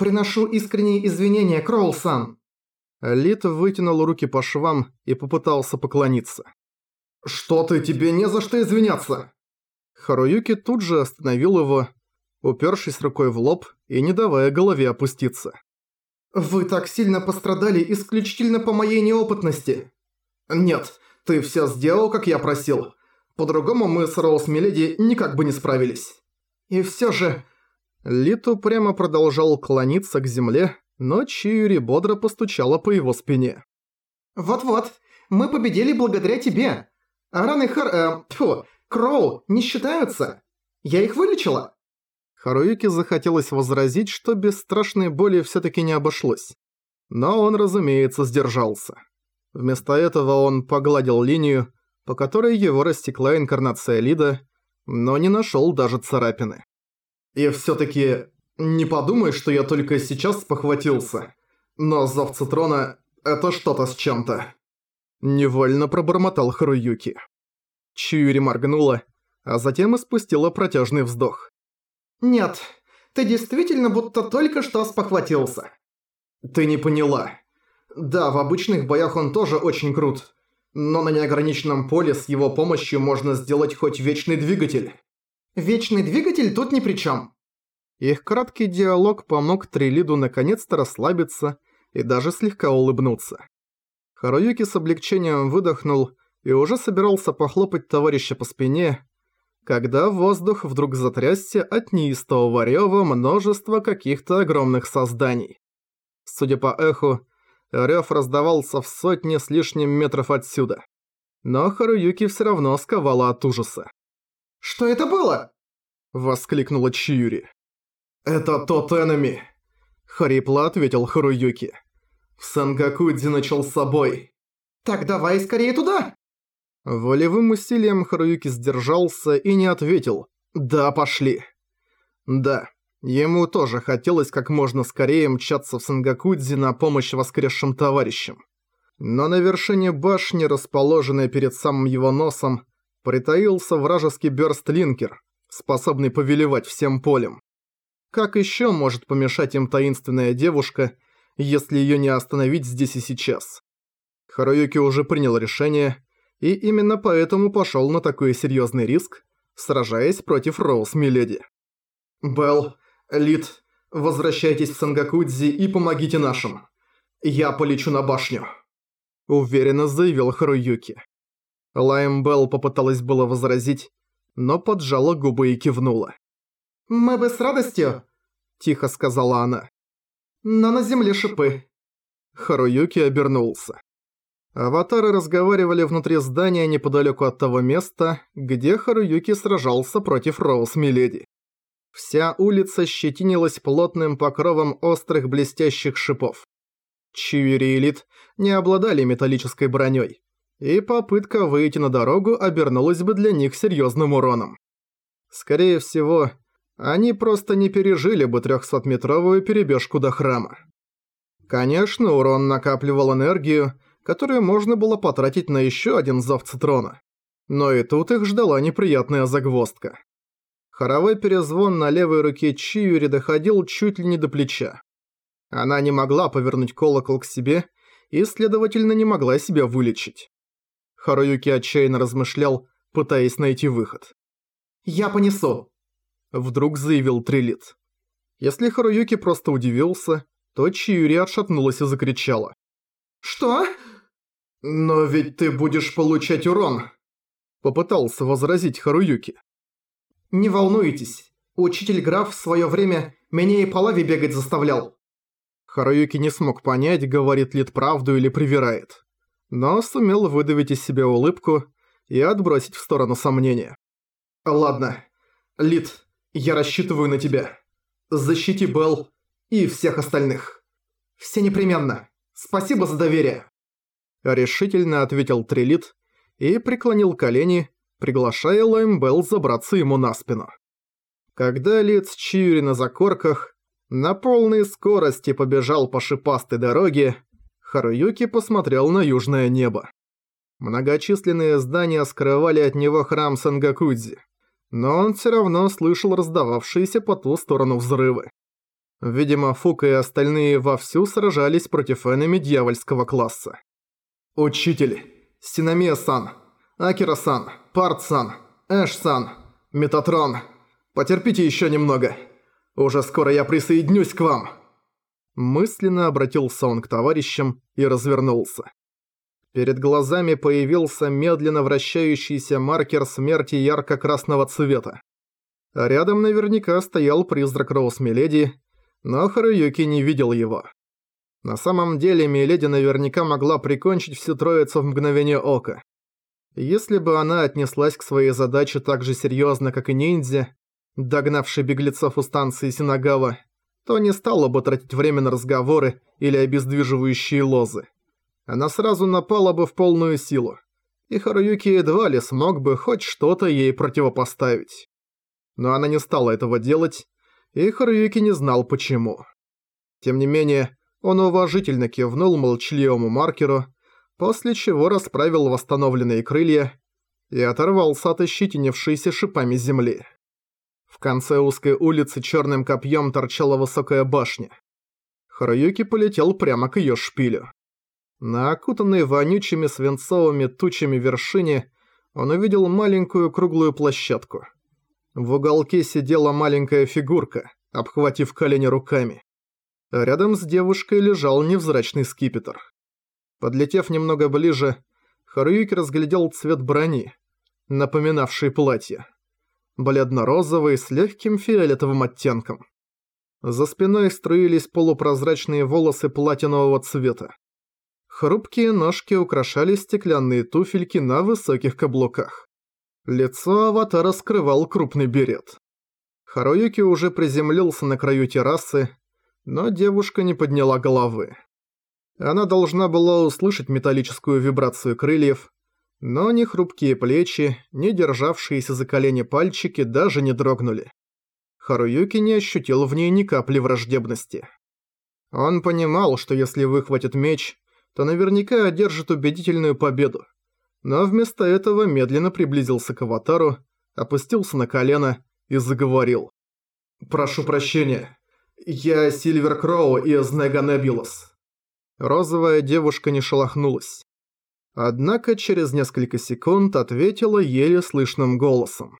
«Приношу искренние извинения, Кроул-сан!» Лит вытянул руки по швам и попытался поклониться. «Что ты, тебе не за что извиняться!» Харуюки тут же остановил его, упершись рукой в лоб и не давая голове опуститься. «Вы так сильно пострадали исключительно по моей неопытности!» «Нет, ты всё сделал, как я просил. По-другому мы с Роуз Миледи никак бы не справились. И всё же...» Литу прямо продолжал клониться к земле, но Чиури бодро постучала по его спине. «Вот-вот, мы победили благодаря тебе. А раны Хар... Э, тьфу, Кроу не считаются. Я их вылечила». Харуюке захотелось возразить, что без страшной боли всё-таки не обошлось. Но он, разумеется, сдержался. Вместо этого он погладил линию, по которой его растекла инкарнация Лида, но не нашёл даже царапины. «И всё-таки не подумай, что я только сейчас похватился. Но зов Цитрона – это что-то с чем-то». Невольно пробормотал Харуюки. Чьюри моргнула, а затем испустила протяжный вздох. «Нет, ты действительно будто только что спохватился». «Ты не поняла. Да, в обычных боях он тоже очень крут, но на неограниченном поле с его помощью можно сделать хоть вечный двигатель». «Вечный двигатель тут ни при чем. Их краткий диалог помог Трилиду наконец-то расслабиться и даже слегка улыбнуться. Харуюки с облегчением выдохнул и уже собирался похлопать товарища по спине, когда воздух вдруг затрясся от неистового рёва множества каких-то огромных созданий. Судя по эху, рёв раздавался в сотни с лишним метров отсюда. Но Харуюки всё равно сковало от ужаса. «Что это было?» – воскликнула Чиюри. «Это тот энеми», – хрипло ответил Харуюки. «В Сангакудзи начал с собой». «Так давай скорее туда!» Волевым усилием Харуюки сдержался и не ответил «Да, пошли». Да, ему тоже хотелось как можно скорее мчаться в Сангакудзи на помощь воскресшим товарищам. Но на вершине башни, расположенной перед самым его носом, притаился вражеский бёрстлинкер, способный повелевать всем полем. Как ещё может помешать им таинственная девушка, если её не остановить здесь и сейчас? Харуюки уже принял решение и именно поэтому пошёл на такой серьёзный риск, сражаясь против Роуз Миледи. «Белл, Лид, возвращайтесь в Сангакудзи и помогите нашим. Я полечу на башню», – уверенно заявил Харуюки. Лайм Белл попыталась было возразить, но поджала губы и кивнула. «Мы бы с радостью», – тихо сказала она. «Но на земле шипы». Харуюки обернулся. Аватары разговаривали внутри здания неподалеку от того места, где Харуюки сражался против Роуз Миледи. Вся улица щетинилась плотным покровом острых блестящих шипов. Чиури и Лид не обладали металлической броней, и попытка выйти на дорогу обернулась бы для них серьезным уроном. Скорее всего, они просто не пережили бы 300-метровую перебежку до храма. Конечно, урон накапливал энергию, которую можно было потратить на еще один зов Цитрона. Но и тут их ждала неприятная загвоздка. Хоровой перезвон на левой руке Чиюри доходил чуть ли не до плеча. Она не могла повернуть колокол к себе и, следовательно, не могла себя вылечить. Харуюки отчаянно размышлял, пытаясь найти выход. «Я понесу», – вдруг заявил Трилит. Если Харуюки просто удивился, то Чиюри отшатнулась и закричала. «Что?» «Но ведь ты будешь получать урон», – попытался возразить Харуюки. «Не волнуйтесь, учитель Граф в своё время меня и по лаве бегать заставлял». Харуюки не смог понять, говорит Лид правду или привирает. Но сумел выдавить из себя улыбку и отбросить в сторону сомнения. «Ладно, Лид, я рассчитываю на тебя. Защити Белл и всех остальных. Все непременно. Спасибо за доверие». Решительно ответил Трилит и преклонил колени, приглашая Лаймбелл забраться ему на спину. Когда Лиц Чиури на закорках на полной скорости побежал по шипастой дороге, Харуюки посмотрел на южное небо. Многочисленные здания скрывали от него храм Сангакудзи, но он все равно слышал раздававшиеся по ту сторону взрывы. Видимо, Фука и остальные вовсю сражались против энеми дьявольского класса. «Учитель, Синамия-сан, Акира-сан, Парт-сан, Эш-сан, Метатрон, потерпите еще немного. Уже скоро я присоединюсь к вам!» Мысленно обратился он к товарищам и развернулся. Перед глазами появился медленно вращающийся маркер смерти ярко-красного цвета. Рядом наверняка стоял призрак Роуз Миледи, но Харуюки не видел его. На самом деле Миледи наверняка могла прикончить всю троицу в мгновение ока. Если бы она отнеслась к своей задаче так же серьезно, как и ниндзя, догнавший беглецов у станции Синагава, то не стала бы тратить время на разговоры или обездвиживающие лозы она сразу напала бы в полную силу, и Харуюки едва ли смог бы хоть что-то ей противопоставить. Но она не стала этого делать, и Харуюки не знал почему. Тем не менее, он уважительно кивнул молчаливому маркеру, после чего расправил восстановленные крылья и оторвался от ощетинившейся шипами земли. В конце узкой улицы черным копьем торчала высокая башня. Харуюки полетел прямо к ее шпилю. На окутанной вонючими свинцовыми тучами вершине он увидел маленькую круглую площадку. В уголке сидела маленькая фигурка, обхватив колени руками. Рядом с девушкой лежал невзрачный скипетр. Подлетев немного ближе, Харуюки разглядел цвет брони, напоминавший платье. Бледно-розовый с легким фиолетовым оттенком. За спиной струились полупрозрачные волосы платинового цвета. Хрупкие ножки украшали стеклянные туфельки на высоких каблуках. Лицо аватара скрывал крупный берет. Харуюки уже приземлился на краю террасы, но девушка не подняла головы. Она должна была услышать металлическую вибрацию крыльев, но ни хрупкие плечи, ни державшиеся за колени пальчики даже не дрогнули. Харуюки не ощутил в ней ни капли враждебности. Он понимал, что если выхватит меч, то наверняка одержит убедительную победу. Но вместо этого медленно приблизился к аватару, опустился на колено и заговорил. «Прошу прощения. Я Сильвер Кроу из Неганебулос». Розовая девушка не шелохнулась. Однако через несколько секунд ответила еле слышным голосом.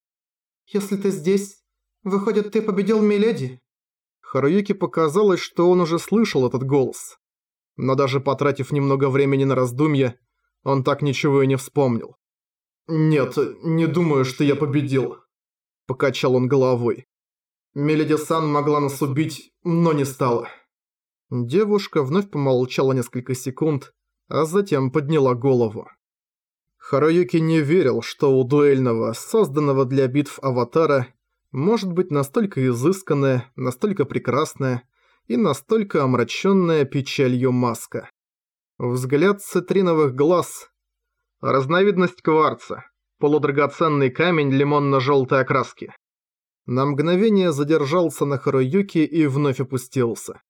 «Если ты здесь, выходит, ты победил Миледи?» Харуюки показалось, что он уже слышал этот голос но даже потратив немного времени на раздумье, он так ничего и не вспомнил. «Нет, не думаю, что я победил», – покачал он головой. «Меледи-сан могла нас убить, но не стала». Девушка вновь помолчала несколько секунд, а затем подняла голову. Харуюки не верил, что у дуэльного, созданного для битв аватара, может быть настолько изысканная, настолько прекрасная, и настолько омраченная печалью маска. Взгляд цитриновых глаз. Разновидность кварца. Полудрагоценный камень лимонно-желтой окраски. На мгновение задержался на Харуюке и вновь опустился.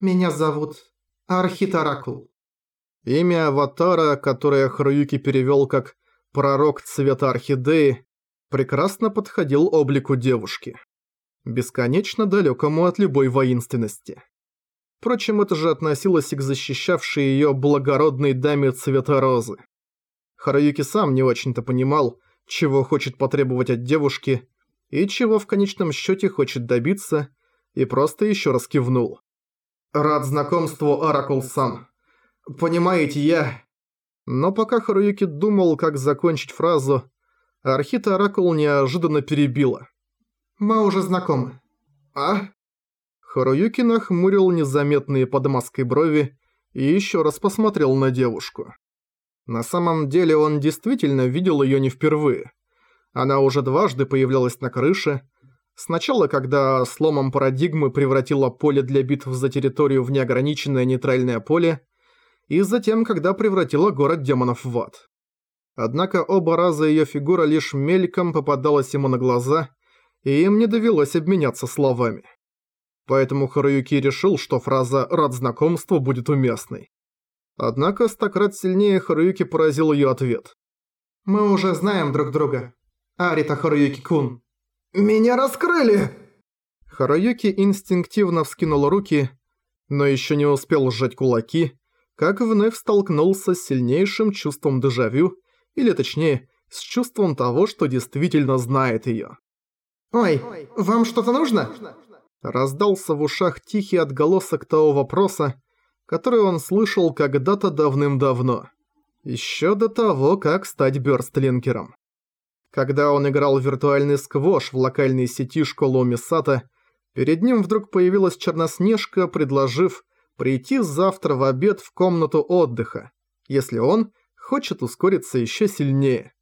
«Меня зовут Архитаракул». Имя аватара, которое Харуюки перевел как «пророк цвета орхидеи», прекрасно подходил облику девушки бесконечно далекому от любой воинственности. Впрочем, это же относилось и к защищавшей ее благородной даме цвета розы. Хараюки сам не очень-то понимал, чего хочет потребовать от девушки и чего в конечном счете хочет добиться, и просто еще раз кивнул. «Рад знакомству, Оракул-сан. Понимаете, я...» Но пока Харуюки думал, как закончить фразу, Архита Оракул неожиданно перебила. Мы уже знакомы». «А?» Харуюки нахмурил незаметные под маской брови и еще раз посмотрел на девушку. На самом деле он действительно видел ее не впервые. Она уже дважды появлялась на крыше. Сначала, когда сломом парадигмы превратила поле для битв за территорию в неограниченное нейтральное поле, и затем, когда превратила город демонов в ад. Однако оба раза ее фигура лишь мельком попадалась ему на глаза, и им не довелось обменяться словами. Поэтому Харуюки решил, что фраза «рад знакомству» будет уместной. Однако стократ сильнее Харуюки поразил ее ответ. «Мы уже знаем друг друга. Арита Харуюки-кун». «Меня раскрыли!» Харуюки инстинктивно вскинул руки, но еще не успел сжать кулаки, как вновь столкнулся с сильнейшим чувством дежавю, или точнее, с чувством того, что действительно знает её. «Ой, вам что-то нужно?» Раздался в ушах тихий отголосок того вопроса, который он слышал когда-то давным-давно. Ещё до того, как стать бёрстлинкером. Когда он играл в виртуальный сквош в локальной сети школы Мисата, перед ним вдруг появилась Черноснежка, предложив прийти завтра в обед в комнату отдыха, если он хочет ускориться ещё сильнее.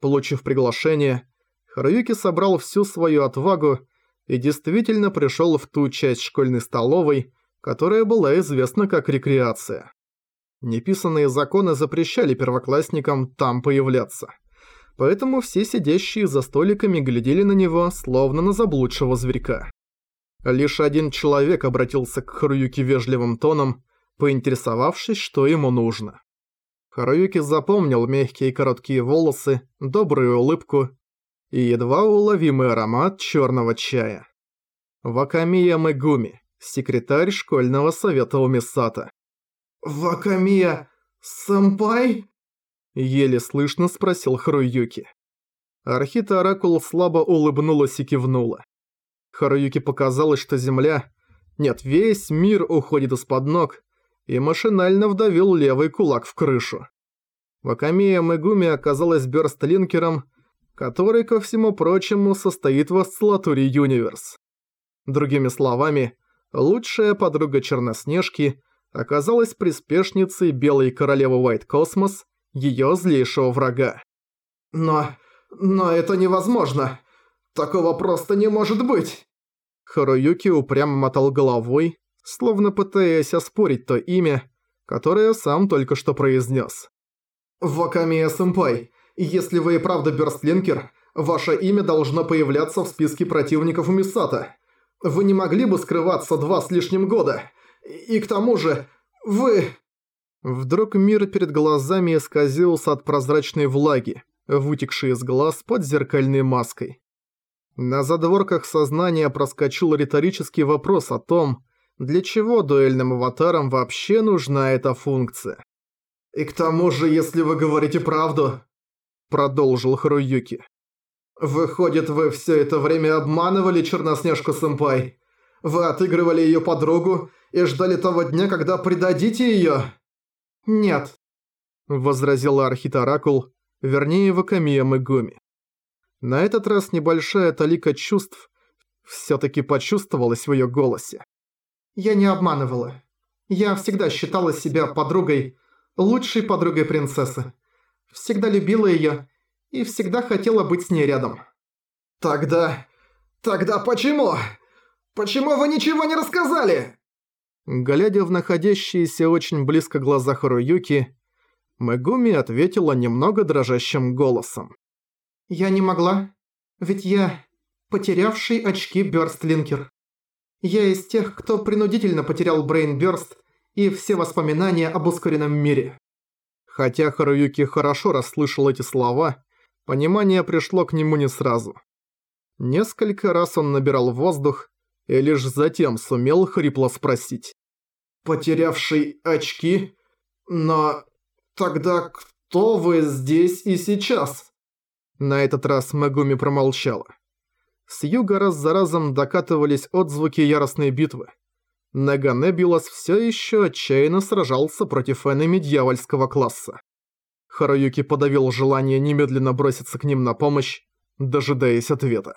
Получив приглашение, Харуюки собрал всю свою отвагу и действительно пришел в ту часть школьной столовой, которая была известна как рекреация. Неписанные законы запрещали первоклассникам там появляться. Поэтому все сидящие за столиками глядели на него, словно на заблудшего зверька. Лишь один человек обратился к Харуюке вежливым тоном, поинтересовавшись, что ему нужно. Харуюки запомнил мягкие короткие волосы, добрую улыбку и едва уловимый аромат черного чая. Вакамия Мегуми, секретарь школьного совета Умисата. «Вакамия... сэмпай?» Еле слышно спросил Харуюки. Архита Оракул слабо улыбнулась и кивнула. Харуюки показалось, что земля... Нет, весь мир уходит из-под ног, и машинально вдавил левый кулак в крышу. Вакамия Мегуми оказалась бёрстлинкером, который, ко всему прочему, состоит в осциллаторе Юниверс. Другими словами, лучшая подруга Черноснежки оказалась приспешницей Белой Королевы Уайт Космос, её злейшего врага. «Но... но это невозможно! Такого просто не может быть!» Харуюки упрямо мотал головой, словно пытаясь оспорить то имя, которое сам только что произнес. «Вакамия-сэмпай, если вы и правда Бёрстлинкер, ваше имя должно появляться в списке противников у Мисата. Вы не могли бы скрываться два с лишним года. И к тому же, вы...» Вдруг мир перед глазами исказился от прозрачной влаги, вытекшей из глаз под зеркальной маской. На задворках сознания проскочил риторический вопрос о том, для чего дуэльным аватарам вообще нужна эта функция. «И к тому же, если вы говорите правду, продолжил Харуюки. «Выходит, вы все это время обманывали Черноснежку-сэмпай? Вы отыгрывали ее подругу и ждали того дня, когда предадите ее?» «Нет», — возразила Архитаракул, вернее Вакамия Мегуми. На этот раз небольшая талика чувств все-таки почувствовалась в ее голосе. «Я не обманывала. Я всегда считала себя подругой, лучшей подругой принцессы всегда любила её и всегда хотела быть с ней рядом. «Тогда... тогда почему? Почему вы ничего не рассказали?» Глядя в находящиеся очень близко глаза Харуюки, Мегуми ответила немного дрожащим голосом. «Я не могла, ведь я потерявший очки Бёрстлинкер. Я из тех, кто принудительно потерял Брейнбёрст и все воспоминания об ускоренном мире. Хотя Харуюки хорошо расслышал эти слова, понимание пришло к нему не сразу. Несколько раз он набирал воздух и лишь затем сумел хрипло спросить. «Потерявший очки? Но тогда кто вы здесь и сейчас?» На этот раз Мегуми промолчала. С юга раз за разом докатывались отзвуки яростной битвы. Нега Небулас все еще отчаянно сражался против энеми дьявольского класса. Харуюки подавил желание немедленно броситься к ним на помощь, дожидаясь ответа.